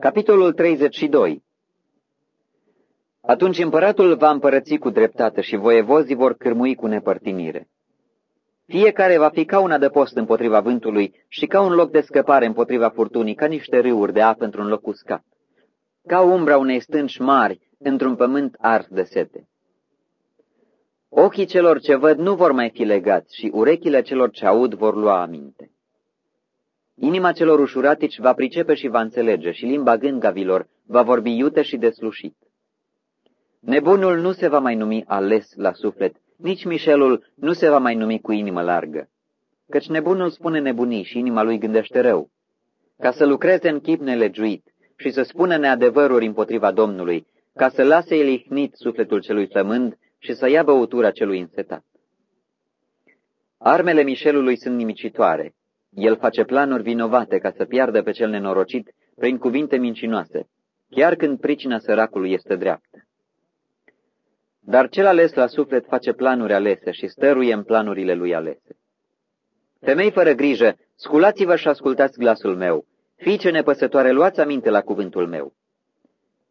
Capitolul 32 Atunci împăratul va împărăți cu dreptate și voievozii vor cârmui cu nepărtinire. Fiecare va fi ca un adăpost împotriva vântului și ca un loc de scăpare împotriva furtunii, ca niște râuri de apă într-un loc uscat, ca umbra unei stânci mari într-un pământ ars de sete. Ochii celor ce văd nu vor mai fi legați și urechile celor ce aud vor lua aminte. Inima celor ușuratici va pricepe și va înțelege și limba gângavilor va vorbi iute și deslușit. Nebunul nu se va mai numi ales la suflet, nici Mișelul nu se va mai numi cu inimă largă. Căci nebunul spune nebunii și inima lui gândește rău. Ca să lucreze în chip nelegiuit și să spună neadevăruri împotriva Domnului, ca să lase el ihnit sufletul celui flămând și să ia băutura celui însetat. Armele Mișelului sunt nimicitoare, el face planuri vinovate ca să piardă pe cel nenorocit prin cuvinte mincinoase, chiar când pricina săracului este dreaptă. Dar cel ales la suflet face planuri alese și stăruie în planurile lui alese. Femei fără grijă, sculați-vă și ascultați glasul meu. Fiice nepăsătoare, luați aminte la cuvântul meu.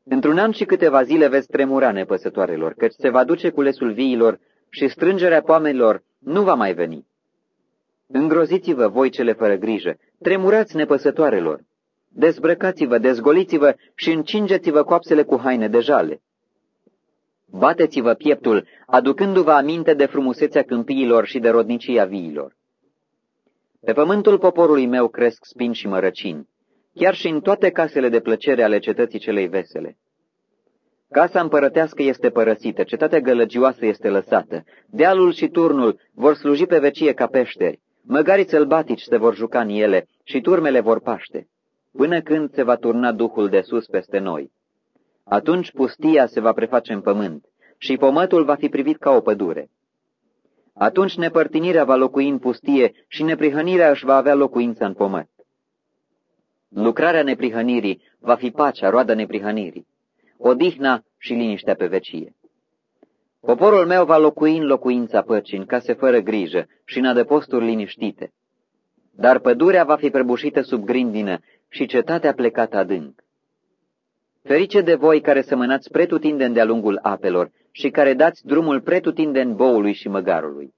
Într-un an și câteva zile veți tremura nepăsătoarelor, căci se va duce culesul viilor și strângerea poamenilor nu va mai veni. Îngroziți-vă voi cele fără grijă, tremurați nepăsătoarelor. Dezbrăcați-vă, dezgoliți-vă și încingeți-vă coapsele cu haine de jale. Bateți-vă pieptul, aducându-vă aminte de frumusețea câmpiilor și de rodnicia viilor. Pe pământul poporului meu cresc spini și mărăcini, chiar și în toate casele de plăcere ale cetății celei vesele. Casa împărătească este părăsită, cetatea gălăgioasă este lăsată, dealul și turnul vor sluji pe vecie ca peșteri, Măgariți sălbatici se vor juca în ele și turmele vor paște, până când se va turna Duhul de sus peste noi. Atunci pustia se va preface în pământ și pomătul va fi privit ca o pădure. Atunci nepărtinirea va locui în pustie și neprihănirea își va avea locuință în pământ. Lucrarea neprihănirii va fi pacea, roada neprihănirii, odihna și liniștea pe vecie. Poporul meu va locui în locuința păcii, în case fără grijă și în adăposturi liniștite. Dar pădurea va fi prăbușită sub grindină și cetatea plecată adânc. Ferice de voi care semănați pretutindeni de-a lungul apelor și care dați drumul pretutindeni boului și măgarului.